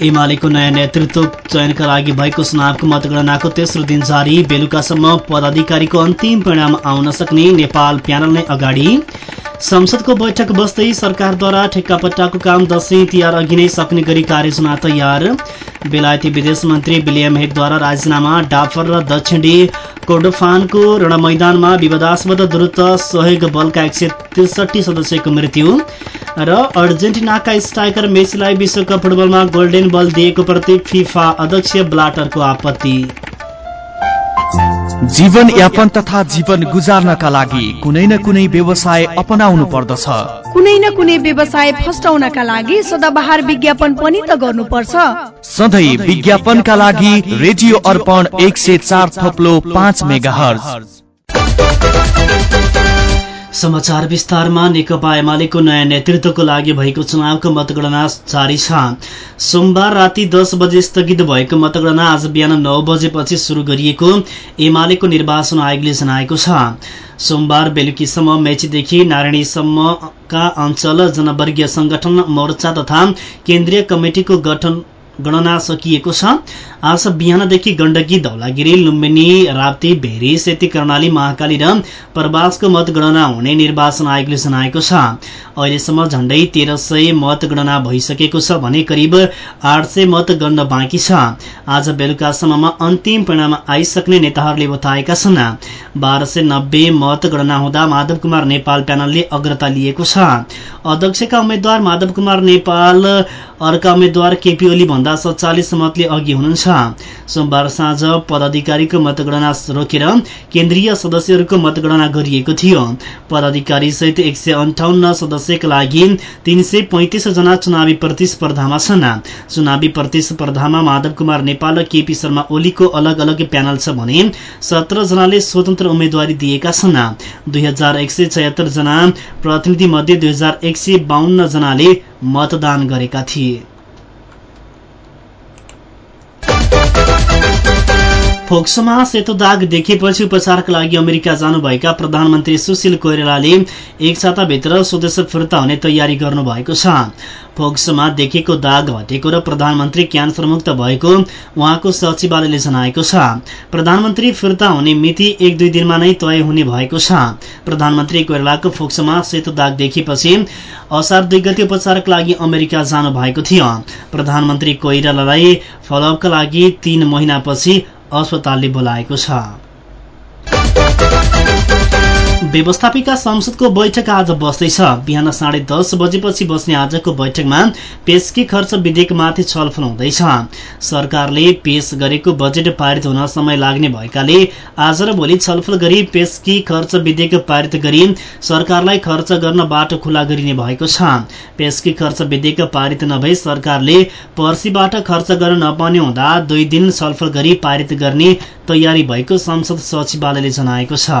एमालेको नयाँ नेतृत्व चयनका लागि भएको चुनावको मतगणनाको तेस्रो दिन जारी बेलुकासम्म पदाधिकारीको अन्तिम परिणाम आउन सक्ने नेपाल प्यानल नै अगाडि संसदको बैठक बस्दै सरकारद्वारा ठेक्कापट्टाको काम दशैं तिहार अघि नै सक्ने गरी कार्ययोजना तयार बेलायती विदेश मन्त्री विलियम हेडद्वारा राजीनामा डाफर र दक्षिणी कोर्डोफानको रणमैदानमा विवादास्पद द्रुत सहयोग बलका एक सय सदस्यको मृत्यु र अर्जेन्टिनाका स्ट्राइकर मेसीलाई विश्वकप फुटबलमा गोल्डेन बल दिएको प्रति फिफा अध्यक्ष ब्लाटरको आपत्ति। जीवन यापन तथा जीवन गुजार्नका लागि कुनै न कुनै व्यवसाय अपनाउनु पर्दछ। कुनै न कुनै व्यवसाय फस्टाउनका लागि सदाबहार विज्ञापन पनि त गर्नुपर्छ। सधैँ विज्ञापनका लागि रेडियो अर्पण एक सय चार थप्लो पाँच मेगा समाचार विस्तारमा नेकपा एमालेको नयाँ नेतृत्वको लागि भएको चुनावको मतगणना जारी छ। सोमबार राति दस बजे स्थगित भएको मतगणना आज बिहान नौ बजेपछि शुरू गरिएको एमालेको निर्वाचन आयोगले जनाएको छ। सोमबार बेलुकीसम्म मेचीदेखि नारायणीसम्मका अञ्चल जनवर्गीय संगठन मोर्चा तथा केन्द्रीय कमिटिको गठन गणना सकिएको छ। आज बिहानदेखि गण्डकी धौलागिरी लुम्बिनी राप्ती भेरी सेती कर्णाली महाकाली र प्रवासको मतगणना हुने निर्वाचन आयोगले जनाएको छ। अहिलेसम्म झण्डै तेह्र सय मतगणना भइसकेको छ भने करिब आठ सय मत बाँकी छ। आज बेलुकासम्ममा अन्तिम परिणाम आइसक्ने नेताहरूले बताएका छन्। बाह्र सय नब्बे मतगणना हुँदा माधव कुमार नेपाल प्यानलले अग्रता लिएको छ। अध्यक्षका उम्मेद्वार माधव कुमार नेपाल अर्का उम्मेद्वार केपी ओली भन्दा सत्तालिस मतले अघि हुनुहुन्छ। सोमबार साँझ पदाधिकारीको मतगणना रोकेर केन्द्रीय सदस्यहरूको मतगणना गरिएको थियो। पदाधिकारी सहित एक सय अन्ठाउन्न सदस्यका लागि तीन सय पैंतिस जना चुनावी प्रतिस्पर्धामा छन्। चुनावी प्रतिस्पर्धामा माधव कुमार नेपाल र केपी शर्मा ओलीको अलग अलग प्यानल छ भने सत्र जनाले स्वतन्त्र उम्मेद्वारी दिएका छन्। दुई हजार एक सय छयत्तर जना प्रतिनिधि मध्ये दुई हजार एक सय बाहन्न जनाले मतदान गरेका थिए। फोक्सोमा सेतो दाग देखेपछि उपचारका लागि अमेरिका जानुभएका प्रधानमन्त्री सुशील कोइरालाले एक साताभित्र स्वदेश फिर्ता हुने तयारी गर्नुभएको छ फोक्सोमा देखेको दाग हटेको र प्रधानमन्त्री क्यान्सर मुक्त भएको उहाँको सचिवालयले जनाएको छ प्रधानमन्त्री फिर्ता हुने मिति एक दुई दिनमा नै तय हुने भएको छ प्रधानमन्त्री कोइरालाको फोक्सोमा सेतो दाग देखेपछि असार दुई गति उपचारका लागि अमेरिका जानु भएको थियो प्रधानमन्त्री कोइरालालाई फलोअपका लागि तीन महिनापछि अस्पतालले बोलाएको छ। व्यवस्थापिका संसदको बैठक आज बस्दैछ। बिहान साढे दस बजेपछि बस्ने आजको बैठकमा पेशकी खर्च विधेयकमाथि छलफल हुँदैछ। सरकारले पेश गरेको बजेट पारित हुन समय लाग्ने भएकाले आज र भोलि छलफल गरी पेशकी खर्च विधेयक पारित गरी सरकारलाई खर्च गर्न बाटो खुला गरिने भएको छ। पेशकी खर्च विधेयक पारित नभई सरकारले पर्सीबाट खर्च गर्न नपाउने हुँदा दुई दिन छलफल गरी पारित गर्ने तयारी भएको संसद सचिवालयले जनाएको छ।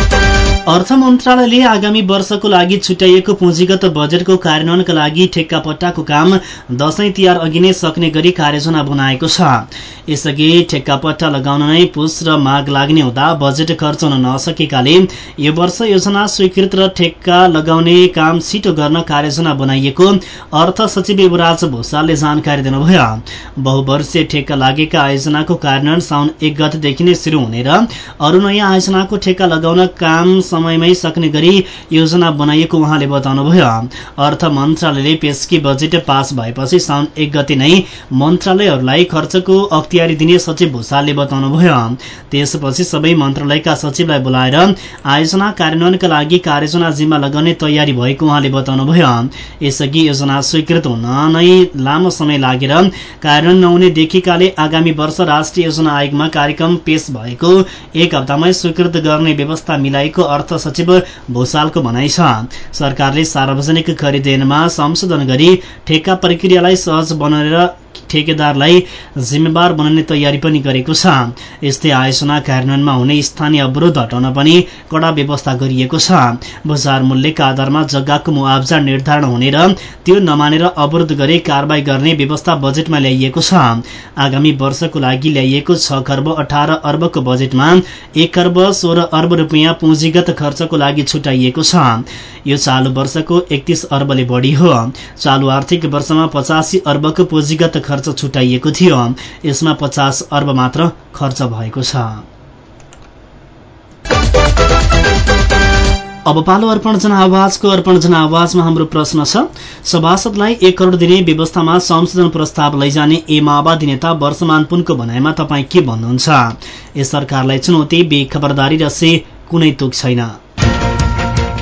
अर्थ मन्त्रालयले आगामी वर्षको लागि छुट्याइएको पुँजीगत बजेटको कार्यान्वयनका लागि ठेक्का पट्टाको काम दशैं तिहार अघि नै सक्ने गरी कार्ययोजना बनाएको छ। यसअघि ठेक्का पट्टा लगाउन नै पुष र माग लाग्ने हुँदा बजेट खर्च हुन नसकेकाले यो वर्ष योजना स्वीकृत र ठेक्का लगाउने काम छिटो गर्न कार्ययोजना बनाइएको अर्थ सचिव युवराज भूषालले जानकारी दिनुभयो। बहुवर्षीय ठेक्का लागेका आयोजनाको कार्यान्वयन साउन एक गतेदेखि नै शुरू हुने र अरू नयाँ आयोजनाको ठेक्का लगाउन काम समयमै सक्ने गरी योजना बनाइएको उहाँले बताउनुभयो। अर्थ मन्त्रालयले पेशकी बजेट पास भएपछि साउन एक गते नै मन्त्रालयहरूलाई खर्चको अख्तियारी दिने सचिव भूषालले बताउनुभयो। त्यसपछि सबै मन्त्रालयका सचिवलाई बोलाएर आयोजना कार्यान्वयनका लागि कार्ययोजना जिम्मा लगाउने तयारी भएको उहाँले बताउनुभयो। यसअघि योजना स्वीकृत हुन नै लामो समय लागेर कार्यान्वयन नहुने देखिएकाले आगामी वर्ष राष्ट्रिय योजना आयोगमा कार्यक्रम पेश भएको एक हप्तामै स्वीकृत गर्ने व्यवस्था मिलाएको अर्थ सचिव भूषालको भनाइ छ। सरकारले सार्वजनिक खरिद ऐनमा संशोधन गरी ठेक्का प्रक्रियालाई सहज बनाएर ठेकेदारलाई जिम्मेवार बनाउने तयारी पनि गरेको छ। यस्तै आयोजना कार्यान्वयनमा हुने स्थानीय अवरोध हटाउन पनि कड़ा व्यवस्था गरिएको छ। बजार मूल्यका आधारमा जग्गाको मुआवजा निर्धारण हुने र त्यो नमानेर अवरोध गरे कारवाही गर्ने व्यवस्था बजेटमा ल्याइएको छ। आगामी वर्षको लागि ल्याइएको छ खर्ब अठार अर्बको बजेटमा एक खर्ब सोह्र अर्ब रूपियाँ पुँजीगत खर्चको लागि छुट्याइएको छ। यो चालु वर्षको एकतीस अर्बले बढी हो। चालु आर्थिक वर्षमा पचासी अर्बको पुँजीगत खर्च छुट्याइएको थियो। यसमा पचास अर्ब मात्र खर्च भएको छ। अब पालो अर्पण जनावाजको अर्पण जनावाजमा हाम्रो प्रश्न छ सभासदलाई एक करोड़ दिने व्यवस्थामा संशोधन प्रस्ताव लैजाने ए माओवादी नेता वर्षमान पुनको भनाइमा तपाईँ के भन्नुहुन्छ? यस सरकारलाई चुनौती बे खबरदारी र से कुनै तुक छैन।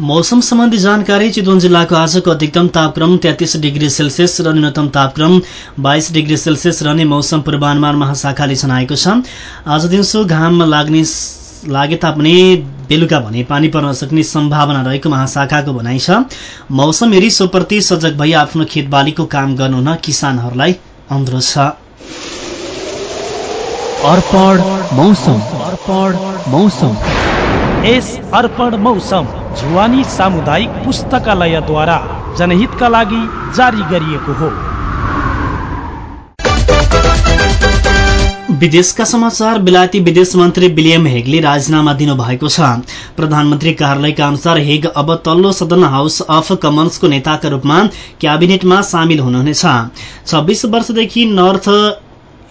मौसम सम्बन्धी जानकारी चितवन जिल्लाको आजको अधिकतम तापक्रम तेत्तिस डिग्री सेल्सियस र न्यूनतम तापक्रम बाइस डिग्री सेल्सियस रहने मौसम पूर्वानुमान महाशाखाले जनाएको छ। आज दिउँसो घाम लाग्ने लागे तापनि बेलुका भने पानी पर्न सक्ने सम्भावना रहेको महाशाखाको भनाइ छ। मौसम हेरी सोप्रति सजग भई आफ्नो खेतबालीको काम गर्नुहुन किसानहरूलाई अनुरोध छ। मौसम। यस अर्पण मौसम जुवानी सामुदायिक पुस्तकालयद्वारा जनहितका लागि जारी गरिएको हो। विदेशका समाचार बेलायती विदेश मन्त्री विलियम हेगले राजीनामा दिनुभएको छ। प्रधानमन्त्री कार्यालयका अनुसार हेग अब तल्लो सदन हाउस अफ कमन्सको नेताका रूपमा क्याबिनेटमा सामेल हुनुहुनेछ। छब्बीस वर्षदेखि नर्थ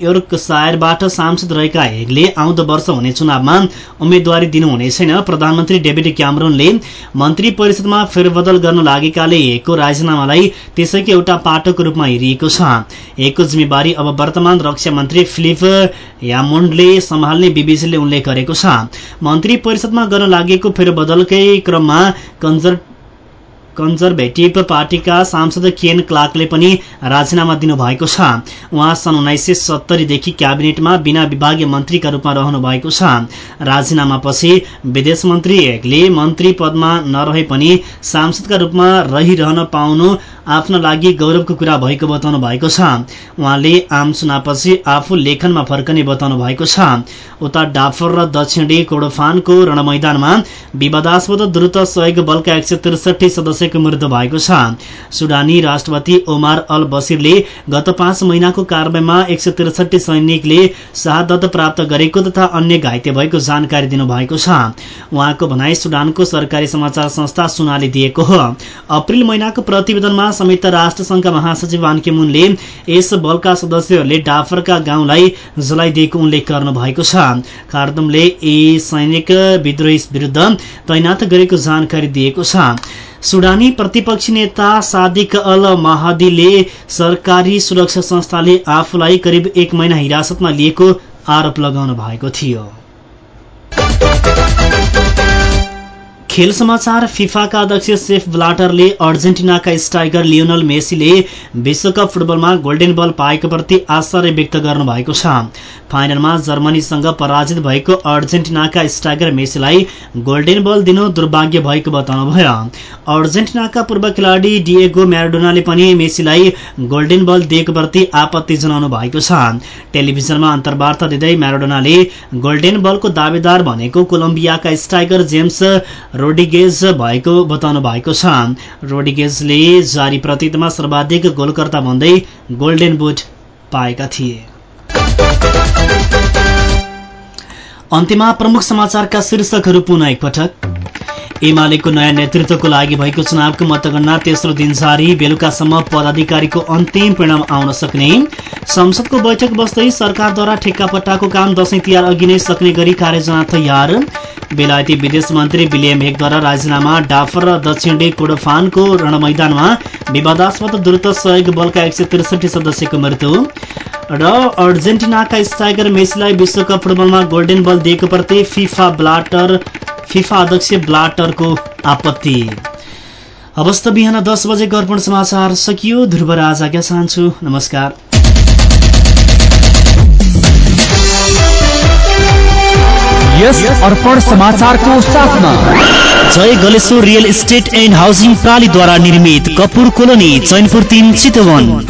योर्कसायरबाट सांसद रहेका हेगले आउँदो वर्ष हुने चुनावमा उम्मेद्वारी दिनुहुने छैन। प्रधानमन्त्री डेभिड क्यामरोनले मन्त्री परिषदमा फेरबदल गर्न लागेकाले हेगको राजीनामालाई त्यसैको एउटा पाटोको रूपमा हेरिएको छ। हेगको जिम्मेवारी अब वर्तमान रक्षा मन्त्री फिलिप यामोन्डले सम्हाल्ने बीबीसीले उल्लेख गरेको छ। मन्त्री परिषदमा गर्न लागेको फेरबदलकै क्रममा कन्जर कन्जर्भेटिभ पार्टीका सांसद केन क्लार्कले पनि राजीनामा दिनुभएको छ। उहाँ सन् उन्नाइस सय सत्तरीदेखि क्याबिनेटमा बिना विभागीय मन्त्रीका रूपमा रहनु भएको छ। राजीनामापछि विदेश मन्त्री हेगले मन्त्री पदमा नरहे पनि सांसदका रूपमा रहिरहन पाउनु आफ्नो लागि गौरवको कुरा भएको बताउनु भएको छ। उहाँले आम चुनावपछि आफू लेखनमा फर्कने बताउनु भएको छ। उता डाफर र दक्षिणी कोडोफानको रणमैदानमा विवादास्पद द्रुत सहयोग बलका एक सय त्रिसठी सदस्यको मृत्यु भएको छ। सुडानी राष्ट्रपति ओमार अल बसिरले गत पाँच महिनाको कारवाहीमा एक सैनिकले शहादत प्राप्त गरेको तथा अन्य घाइते भएको जानकारी दिनुभएको छ। उहाँको भनाई सुडानको सरकारी समाचार संस्था सुनाले दिएको हो। अप्रेल महिनाको प्रतिवेदनमा संयुक्त राष्ट्र संघका महासचिव बानकेमुनले यस बलका सदस्यहरूले डाफरका गाउँलाई जलाइदिएको उल्लेख गर्नु भएको छ। खार्दुमले यी सैनिक विद्रोही विरूद्ध तैनात गरेको जानकारी दिएको छ। सुडानी प्रतिपक्षी नेता सादिक अल महादीले सरकारी सुरक्षा संस्थाले आफूलाई करिब एक महिना हिरासतमा लिएको आरोप लगाउनु भएको थियो। खेल समाचार फिफाका अध्यक्ष सेफ ब्लाटरले अर्जेन्टिनाका स्ट्राइकर लियोनल मेसीले विश्वकप फुटबलमा गोल्डेन बल पाएको प्रति आश्चर्य व्यक्त गर्नु भएको छ। फाइनलमा जर्मनीसँग पराजित भएको अर्जेन्टिनाका स्ट्राइकर मेसीलाई गोल्डेन बल दिनु दुर्भाग्य भएको बताउनुभयो। अर्जेन्टिनाका पूर्व खेलाडी डिएगो म्याराडोनाले पनि मेसीलाई गोल्डेन बल दिएको प्रति आपत्ति जनाउनु भएको छ। टेलिभिजनमा अन्तर्वार्ता दिँदै म्याराडोनाले गोल्डेन बलको दावेदार भनेको कोलम्बियाका स्ट्राइकर जेम्स रोडिगेज भएको बताउनु भएको छ। रोडिगेजले जारी प्रतितमा सर्वाधिक गोलकर्ता भन्दै गोल्डेन बुट पाएका थिए। अन्त्यमा प्रमुख समाचारका शीर्षकहरू पुनः एकपटक। एमालेको नयाँ नेतृत्वको लागि भएको चुनावको मतगणना तेस्रो दिन जारी। बेलुकासम्म पदाधिकारीको अन्तिम परिणाम आउन सक्ने। संसदको बैठक बस्दै सरकारद्वारा ठेक्कापट्टाको काम दशैं तिहार अघि नै सक्ने गरी कार्ययोजना तयार। बेलायती विदेश मन्त्री विलियम हेगद्वारा राजीनामा डाफर र दक्षिणी कोडफानको रणमैदानमा विवादास्पद द्रुत सहयोग बलका एक सय त्रिसठी सदस्यको मृत्यु। र अर्जेन्टिनाका स्ट्राइकर मेसीलाई विश्वकप फुटबलमा गोल्डेन बल दिएको प्रति फिफा ब्लाटर फिफा अध्यक्ष ब्लाटरको आपत्ति। अवस्था बिहान दस बजे अर्पण समाचार सकियो। ध्रुवराज आज्ञा चाहन्छु। नमस्कार। यस अर्पण समाचारको साथमा Jay Galeshwar real estate and housing प्रणालीद्वारा निर्मित कपुर कोलोनी चैनपुर तिन चितवन।